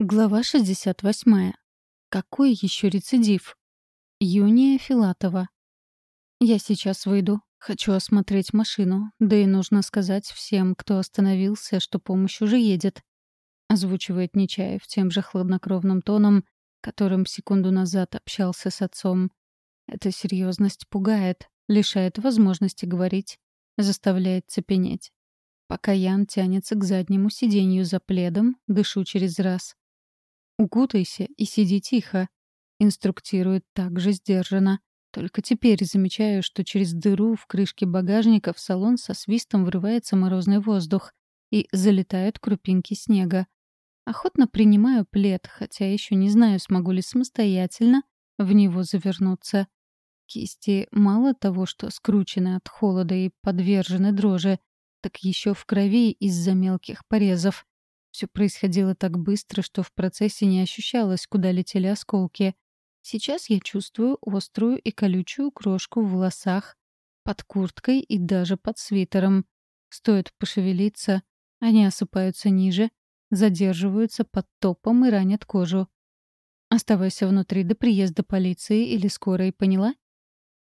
Глава 68. Какой еще рецидив? Юния Филатова. Я сейчас выйду. Хочу осмотреть машину. Да и нужно сказать всем, кто остановился, что помощь уже едет. Озвучивает Нечаев тем же хладнокровным тоном, которым секунду назад общался с отцом. Эта серьезность пугает, лишает возможности говорить, заставляет цепенеть. Пока Ян тянется к заднему сиденью за пледом, дышу через раз. «Укутайся и сиди тихо», — инструктирует также сдержанно. Только теперь замечаю, что через дыру в крышке багажника в салон со свистом врывается морозный воздух и залетают крупинки снега. Охотно принимаю плед, хотя еще не знаю, смогу ли самостоятельно в него завернуться. Кисти мало того, что скручены от холода и подвержены дрожи, так еще в крови из-за мелких порезов. Все происходило так быстро, что в процессе не ощущалось, куда летели осколки. Сейчас я чувствую острую и колючую крошку в волосах, под курткой и даже под свитером. Стоит пошевелиться, они осыпаются ниже, задерживаются под топом и ранят кожу. Оставайся внутри до приезда полиции или скорой, поняла?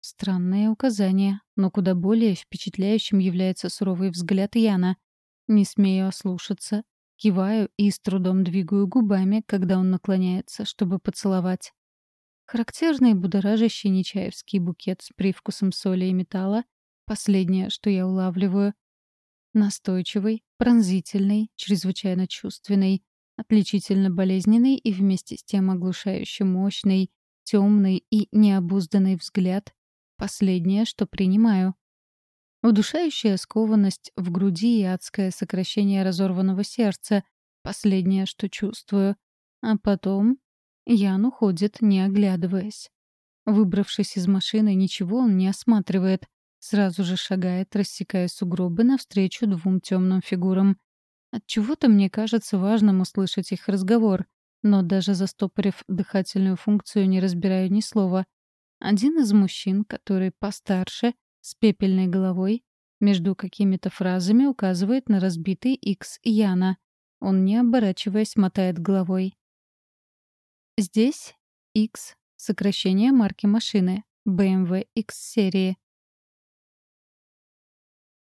Странное указание, но куда более впечатляющим является суровый взгляд Яна. Не смею ослушаться, Киваю и с трудом двигаю губами, когда он наклоняется, чтобы поцеловать. Характерный будоражащий нечаевский букет с привкусом соли и металла — последнее, что я улавливаю. Настойчивый, пронзительный, чрезвычайно чувственный, отличительно болезненный и вместе с тем оглушающе мощный, темный и необузданный взгляд — последнее, что принимаю. Удушающая скованность в груди и адское сокращение разорванного сердца — последнее, что чувствую. А потом Ян уходит, не оглядываясь. Выбравшись из машины, ничего он не осматривает. Сразу же шагает, рассекая сугробы навстречу двум темным фигурам. Отчего-то мне кажется важным услышать их разговор, но даже застопорив дыхательную функцию, не разбираю ни слова. Один из мужчин, который постарше, с пепельной головой, между какими-то фразами указывает на разбитый X Яна. Он, не оборачиваясь, мотает головой. Здесь X — сокращение марки машины, BMW X-серии.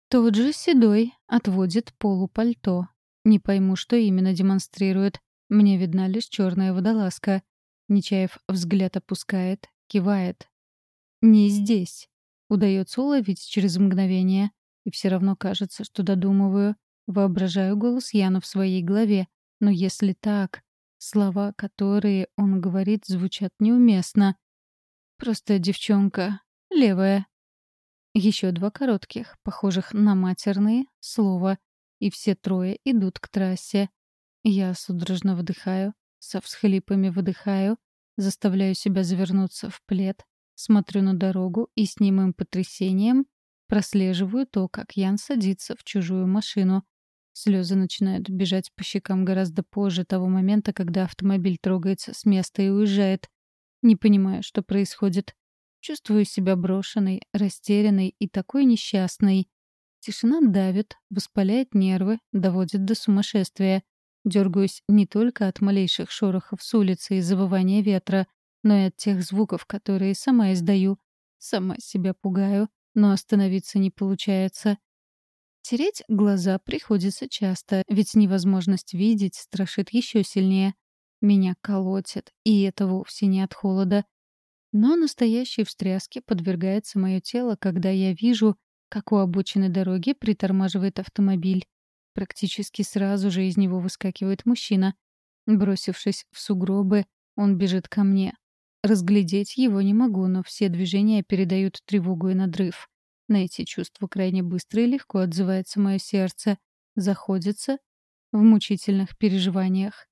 Тот же Седой отводит полупальто. Не пойму, что именно демонстрирует. Мне видна лишь черная водолазка. Нечаев взгляд опускает, кивает. «Не здесь». Удается уловить через мгновение. И все равно кажется, что додумываю. Воображаю голос Яна в своей голове. Но если так, слова, которые он говорит, звучат неуместно. Просто девчонка. Левая. Еще два коротких, похожих на матерные, слова. И все трое идут к трассе. Я судорожно выдыхаю, со всхлипами выдыхаю, заставляю себя завернуться в плед, Смотрю на дорогу и с немым потрясением прослеживаю то, как Ян садится в чужую машину. Слезы начинают бежать по щекам гораздо позже того момента, когда автомобиль трогается с места и уезжает. Не понимаю, что происходит. Чувствую себя брошенной, растерянной и такой несчастной. Тишина давит, воспаляет нервы, доводит до сумасшествия. Дергаюсь не только от малейших шорохов с улицы и завывания ветра, но и от тех звуков, которые сама издаю. Сама себя пугаю, но остановиться не получается. Тереть глаза приходится часто, ведь невозможность видеть страшит еще сильнее. Меня колотит, и это вовсе не от холода. Но настоящей встряске подвергается мое тело, когда я вижу, как у обочины дороги притормаживает автомобиль. Практически сразу же из него выскакивает мужчина. Бросившись в сугробы, он бежит ко мне. Разглядеть его не могу, но все движения передают тревогу и надрыв. На эти чувства крайне быстро и легко отзывается мое сердце, заходится в мучительных переживаниях.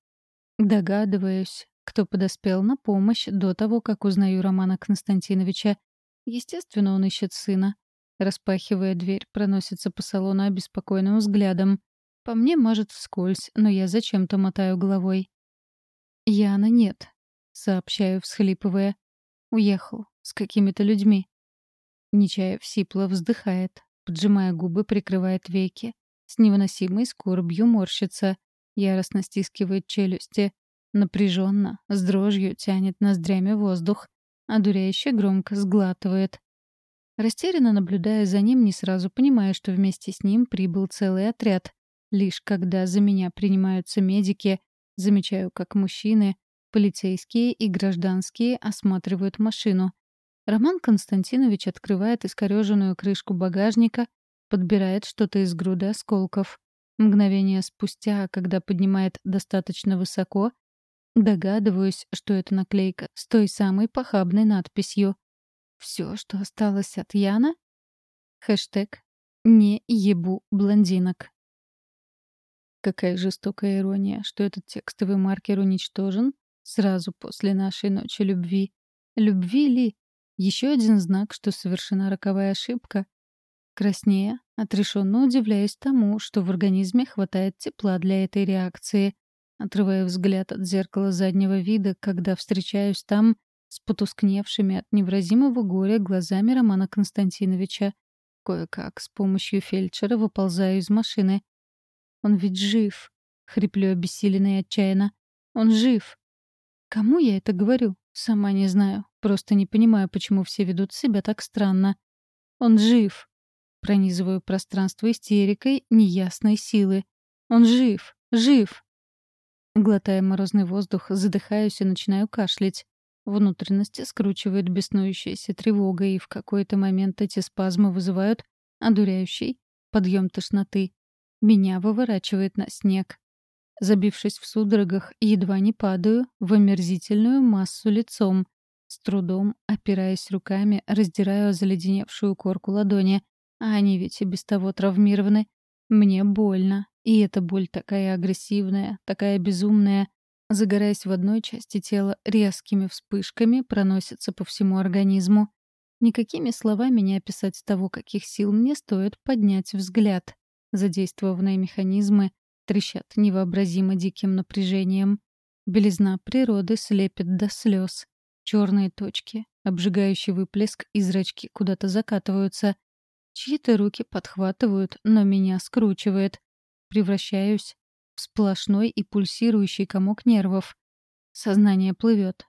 Догадываюсь, кто подоспел на помощь до того, как узнаю Романа Константиновича. Естественно, он ищет сына. Распахивая дверь, проносится по салону обеспокоенным взглядом. По мне мажет вскользь, но я зачем-то мотаю головой. Яна нет. Сообщаю, всхлипывая. Уехал. С какими-то людьми. Нечаев сипло вздыхает. Поджимая губы, прикрывает веки. С невыносимой скорбью морщится. Яростно стискивает челюсти. Напряженно, с дрожью тянет ноздрями воздух, а дуряще громко сглатывает. Растерянно наблюдая за ним, не сразу понимая, что вместе с ним прибыл целый отряд. Лишь когда за меня принимаются медики, замечаю, как мужчины, полицейские и гражданские осматривают машину. Роман Константинович открывает искореженную крышку багажника, подбирает что-то из груды осколков. Мгновение спустя, когда поднимает достаточно высоко, догадываюсь, что это наклейка с той самой похабной надписью. Все, что осталось от Яна? Хэштег «Не ебу блондинок». Какая жестокая ирония, что этот текстовый маркер уничтожен сразу после нашей ночи любви. Любви ли? Еще один знак, что совершена роковая ошибка. Краснея, отрешенно удивляясь тому, что в организме хватает тепла для этой реакции. Отрывая взгляд от зеркала заднего вида, когда встречаюсь там с потускневшими от невразимого горя глазами Романа Константиновича. Кое-как с помощью фельдшера выползаю из машины. Он ведь жив. Хриплю обессиленно и отчаянно. Он жив. Кому я это говорю? Сама не знаю. Просто не понимаю, почему все ведут себя так странно. Он жив. Пронизываю пространство истерикой неясной силы. Он жив. Жив. Глотая морозный воздух, задыхаюсь и начинаю кашлять. Внутренности скручивает беснующаяся тревога, и в какой-то момент эти спазмы вызывают одуряющий подъем тошноты. Меня выворачивает на снег. Забившись в судорогах, едва не падаю в омерзительную массу лицом. С трудом, опираясь руками, раздираю заледеневшую корку ладони. А они ведь и без того травмированы. Мне больно. И эта боль такая агрессивная, такая безумная. Загораясь в одной части тела, резкими вспышками проносится по всему организму. Никакими словами не описать того, каких сил мне стоит поднять взгляд. Задействованные механизмы трещат невообразимо диким напряжением. Белизна природы слепит до слез. Черные точки, обжигающий выплеск и зрачки куда-то закатываются. Чьи-то руки подхватывают, но меня скручивает. Превращаюсь в сплошной и пульсирующий комок нервов. Сознание плывет.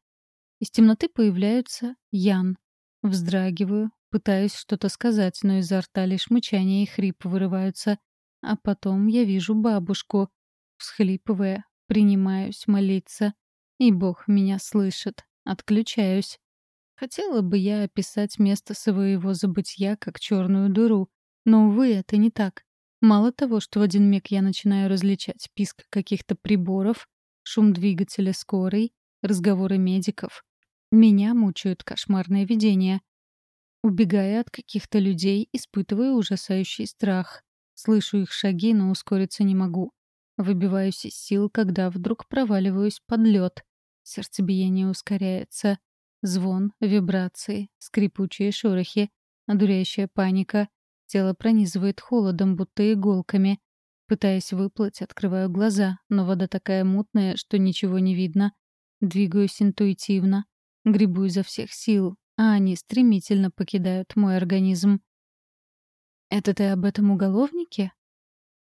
Из темноты появляются Ян. Вздрагиваю, пытаюсь что-то сказать, но изо рта лишь мычание и хрип вырываются. А потом я вижу бабушку. Всхлипывая, принимаюсь молиться. И Бог меня слышит. Отключаюсь. Хотела бы я описать место своего забытья как черную дыру, но, увы, это не так. Мало того, что в один миг я начинаю различать писк каких-то приборов, шум двигателя скорой, разговоры медиков. Меня мучают кошмарные видения. Убегая от каких-то людей, испытываю ужасающий страх. Слышу их шаги, но ускориться не могу. Выбиваюсь из сил, когда вдруг проваливаюсь под лед. Сердцебиение ускоряется. Звон, вибрации, скрипучие шорохи, одуряющая паника. Тело пронизывает холодом, будто иголками. Пытаясь выплыть, открываю глаза, но вода такая мутная, что ничего не видно. Двигаюсь интуитивно. Гребу изо всех сил, а они стремительно покидают мой организм. «Это ты об этом уголовнике?»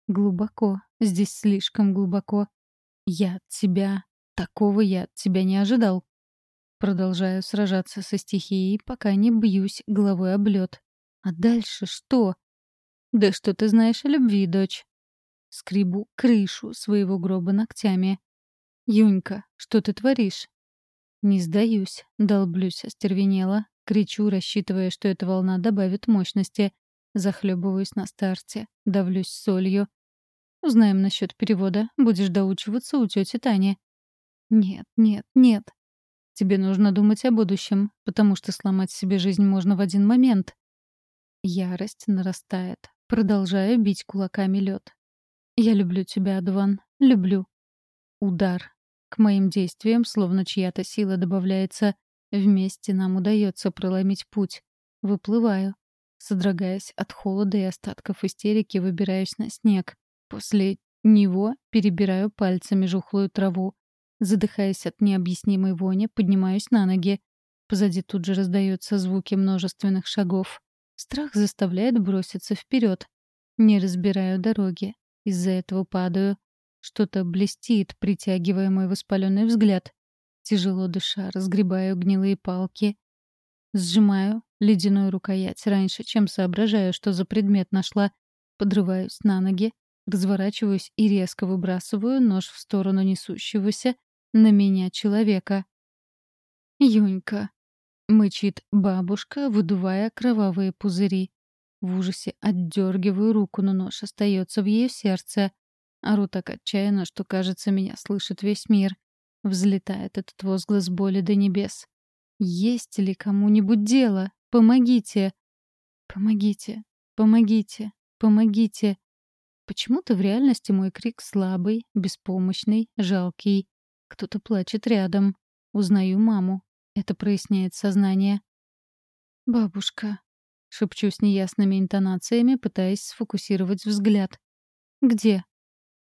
«Глубоко. Здесь слишком глубоко. Я от тебя... Такого я от тебя не ожидал». Продолжаю сражаться со стихией, пока не бьюсь головой об лед. А дальше что? «Да что ты знаешь о любви, дочь?» Скребу крышу своего гроба ногтями. «Юнька, что ты творишь?» Не сдаюсь, долблюсь остервенело, кричу, рассчитывая, что эта волна добавит мощности, Захлебываюсь на старте, давлюсь солью. Узнаем насчет перевода. Будешь доучиваться у тети Тани. Нет, нет, нет. Тебе нужно думать о будущем, потому что сломать себе жизнь можно в один момент. Ярость нарастает. Продолжаю бить кулаками лед. Я люблю тебя, Адван. Люблю. Удар. К моим действиям словно чья-то сила добавляется. Вместе нам удается проломить путь. Выплываю. Содрогаясь от холода и остатков истерики, выбираюсь на снег. После него перебираю пальцами жухлую траву. Задыхаясь от необъяснимой вони, поднимаюсь на ноги. Позади тут же раздаются звуки множественных шагов. Страх заставляет броситься вперед. Не разбираю дороги. Из-за этого падаю. Что-то блестит, притягивая мой воспаленный взгляд. Тяжело дыша, разгребаю гнилые палки. Сжимаю ледяную рукоять раньше, чем соображаю, что за предмет нашла. Подрываюсь на ноги, разворачиваюсь и резко выбрасываю нож в сторону несущегося на меня человека. «Юнька», — мычит бабушка, выдувая кровавые пузыри. В ужасе отдергиваю руку, но нож остается в ее сердце. Ору так отчаянно, что, кажется, меня слышит весь мир. Взлетает этот возглас боли до небес. «Есть ли кому-нибудь дело? Помогите!» «Помогите! Помогите! Помогите!» Почему-то в реальности мой крик слабый, беспомощный, жалкий. Кто-то плачет рядом. Узнаю маму. Это проясняет сознание. «Бабушка», — шепчу с неясными интонациями, пытаясь сфокусировать взгляд. «Где?»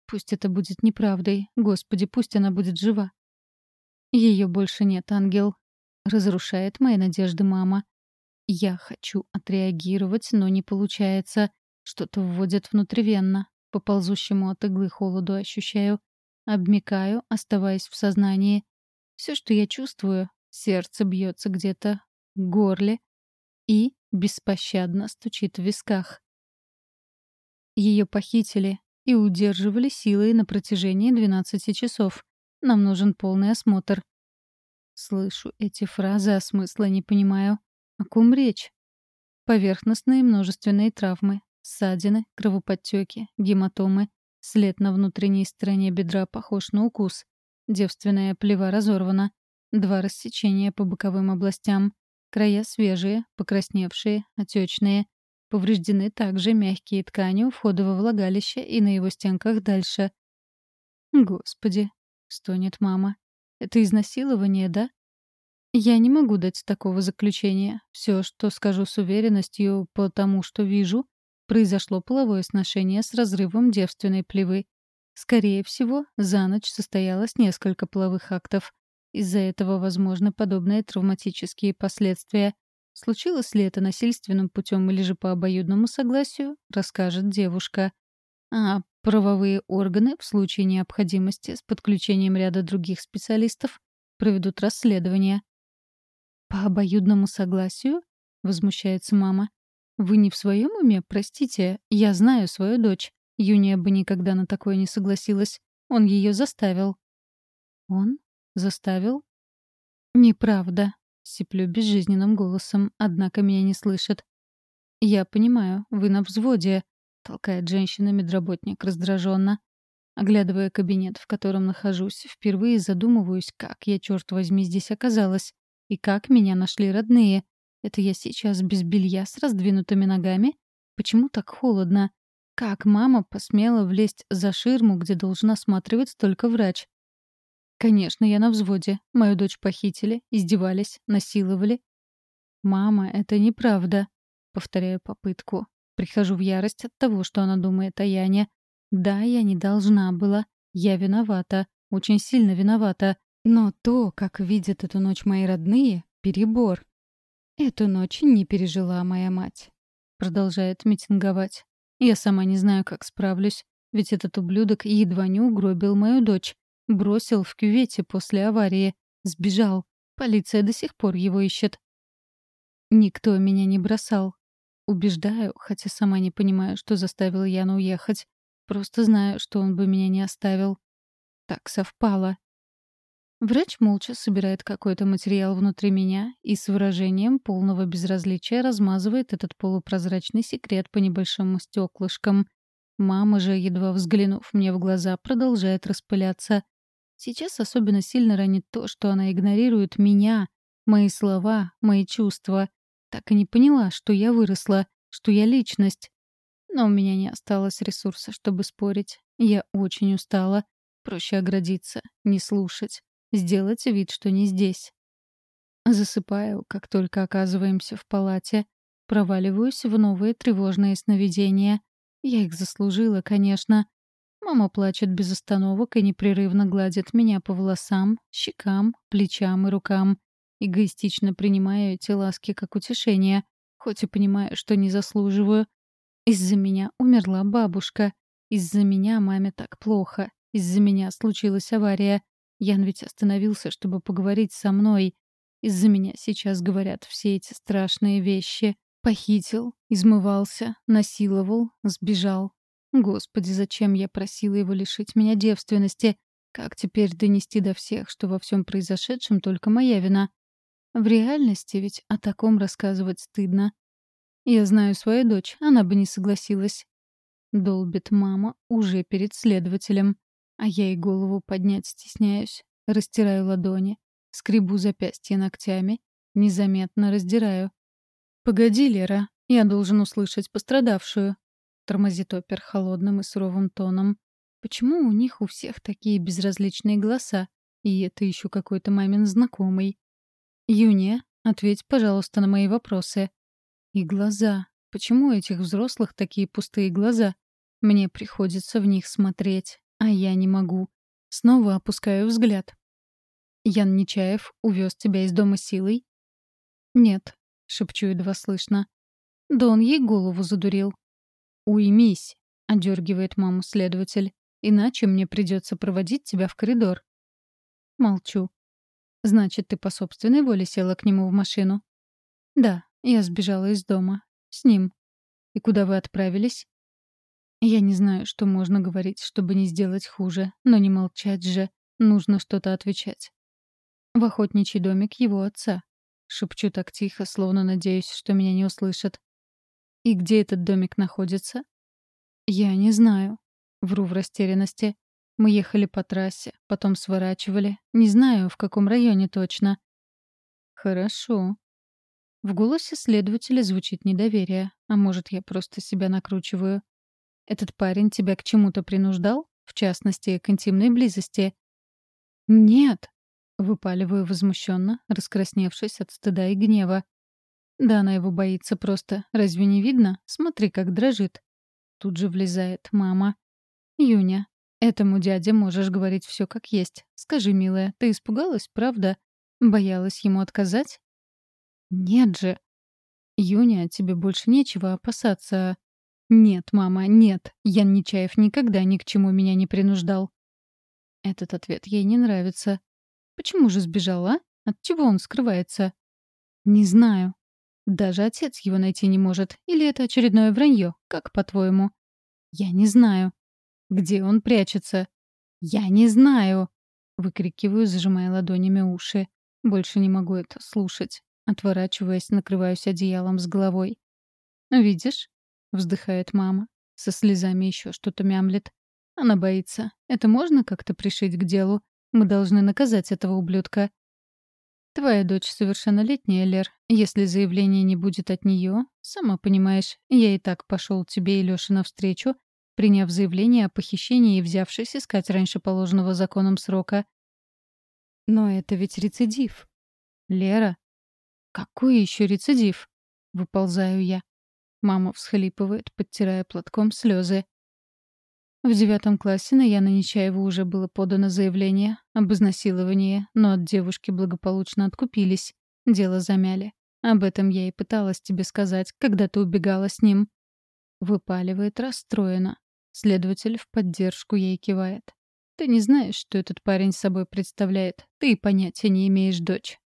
«Пусть это будет неправдой. Господи, пусть она будет жива». Ее больше нет, ангел. Разрушает мои надежды мама. Я хочу отреагировать, но не получается. Что-то вводят внутривенно. По ползущему от иглы холоду ощущаю. Обмикаю, оставаясь в сознании. Все, что я чувствую, сердце бьется где-то в горле, и беспощадно стучит в висках. Ее похитили и удерживали силой на протяжении 12 часов. Нам нужен полный осмотр. Слышу эти фразы, а смысла не понимаю. О ком речь? Поверхностные множественные травмы, ссадины, кровоподтеки, гематомы. След на внутренней стороне бедра похож на укус. Девственная плева разорвана. Два рассечения по боковым областям. Края свежие, покрасневшие, отечные. Повреждены также мягкие ткани у входа во влагалище и на его стенках дальше. «Господи!» — стонет мама. «Это изнасилование, да?» Я не могу дать такого заключения. Все, что скажу с уверенностью по тому, что вижу, произошло половое сношение с разрывом девственной плевы. Скорее всего, за ночь состоялось несколько половых актов. Из-за этого возможны подобные травматические последствия. Случилось ли это насильственным путем или же по обоюдному согласию, расскажет девушка. А правовые органы в случае необходимости с подключением ряда других специалистов проведут расследование. «По обоюдному согласию?» — возмущается мама. «Вы не в своем уме? Простите, я знаю свою дочь. Юния бы никогда на такое не согласилась. Он ее заставил». «Он? Заставил?» «Неправда», — сиплю безжизненным голосом, однако меня не слышит. «Я понимаю, вы на взводе», — толкает женщина-медработник раздраженно. Оглядывая кабинет, в котором нахожусь, впервые задумываюсь, как я, черт возьми, здесь оказалась. И как меня нашли родные. Это я сейчас без белья с раздвинутыми ногами? Почему так холодно? Как мама посмела влезть за ширму, где должен осматривать только врач? Конечно, я на взводе. Мою дочь похитили, издевались, насиловали. «Мама, это неправда», — повторяю попытку. Прихожу в ярость от того, что она думает о Яне. Да, я не должна была. Я виновата. Очень сильно виновата. Но то, как видят эту ночь мои родные, — перебор. Эту ночь не пережила моя мать. Продолжает митинговать. Я сама не знаю, как справлюсь. Ведь этот ублюдок едва не угробил мою дочь. Бросил в кювете после аварии. Сбежал. Полиция до сих пор его ищет. Никто меня не бросал. Убеждаю, хотя сама не понимаю, что заставил Яну уехать. Просто знаю, что он бы меня не оставил. Так совпало. Врач молча собирает какой-то материал внутри меня и с выражением полного безразличия размазывает этот полупрозрачный секрет по небольшим стеклышкам. Мама же, едва взглянув мне в глаза, продолжает распыляться. Сейчас особенно сильно ранит то, что она игнорирует меня, мои слова, мои чувства. Так и не поняла, что я выросла, что я личность. Но у меня не осталось ресурса, чтобы спорить. Я очень устала. Проще оградиться, не слушать, сделать вид, что не здесь. Засыпаю, как только оказываемся в палате. Проваливаюсь в новые тревожные сновидения. Я их заслужила, конечно. Мама плачет без остановок и непрерывно гладит меня по волосам, щекам, плечам и рукам. Эгоистично принимаю эти ласки как утешение, хоть и понимаю, что не заслуживаю. Из-за меня умерла бабушка. Из-за меня маме так плохо. Из-за меня случилась авария. Ян ведь остановился, чтобы поговорить со мной. Из-за меня сейчас говорят все эти страшные вещи. Похитил, измывался, насиловал, сбежал. Господи, зачем я просила его лишить меня девственности? Как теперь донести до всех, что во всем произошедшем только моя вина? В реальности ведь о таком рассказывать стыдно. Я знаю свою дочь, она бы не согласилась. Долбит мама уже перед следователем. А я и голову поднять стесняюсь. Растираю ладони, скребу запястье ногтями, незаметно раздираю. «Погоди, Лера, я должен услышать пострадавшую», — тормозит опер холодным и суровым тоном. «Почему у них у всех такие безразличные голоса? И это еще какой-то мамин знакомый?» «Юния, ответь, пожалуйста, на мои вопросы». «И глаза. Почему у этих взрослых такие пустые глаза? Мне приходится в них смотреть, а я не могу. Снова опускаю взгляд. Ян Нечаев увез тебя из дома силой? Нет, шепчу едва слышно. Да он ей голову задурил. Уймись, одергивает маму следователь. Иначе мне придется проводить тебя в коридор. Молчу. Значит, ты по собственной воле села к нему в машину? Да, я сбежала из дома. С ним. И куда вы отправились? Я не знаю, что можно говорить, чтобы не сделать хуже, но не молчать же. Нужно что-то отвечать. В охотничий домик его отца. Шепчу так тихо, словно надеюсь, что меня не услышат. И где этот домик находится? Я не знаю. Вру в растерянности. Мы ехали по трассе, потом сворачивали. Не знаю, в каком районе точно. Хорошо. В голосе следователя звучит недоверие, а может, я просто себя накручиваю. Этот парень тебя к чему-то принуждал? В частности, к интимной близости? Нет, выпаливаю возмущенно, раскрасневшись от стыда и гнева. Да она его боится просто. Разве не видно? Смотри, как дрожит. Тут же влезает мама. Юня, этому дяде можешь говорить все как есть. Скажи, милая, ты испугалась, правда? Боялась ему отказать? Нет же. Юня, тебе больше нечего опасаться. «Нет, мама, нет. Ян Нечаев никогда ни к чему меня не принуждал». Этот ответ ей не нравится. «Почему же сбежала? От чего он скрывается?» «Не знаю. Даже отец его найти не может. Или это очередное вранье? Как по-твоему?» «Я не знаю. Где он прячется?» «Я не знаю!» Выкрикиваю, зажимая ладонями уши. Больше не могу это слушать. Отворачиваясь, накрываюсь одеялом с головой. «Видишь? — вздыхает мама. Со слезами еще что-то мямлет. Она боится. Это можно как-то пришить к делу? Мы должны наказать этого ублюдка. Твоя дочь совершеннолетняя, Лер. Если заявления не будет от нее, сама понимаешь, я и так пошел тебе и Лёше навстречу, приняв заявление о похищении и взявшись искать раньше положенного законом срока. Но это ведь рецидив. Лера. Какой еще рецидив? Выползаю я. Мама всхлипывает, подтирая платком слезы. В девятом классе на Яна Нечаева уже было подано заявление об изнасиловании, но от девушки благополучно откупились. Дело замяли. Об этом я и пыталась тебе сказать, когда ты убегала с ним. Выпаливает расстроена. Следователь в поддержку ей кивает. Ты не знаешь, что этот парень собой представляет. Ты понятия не имеешь, дочь.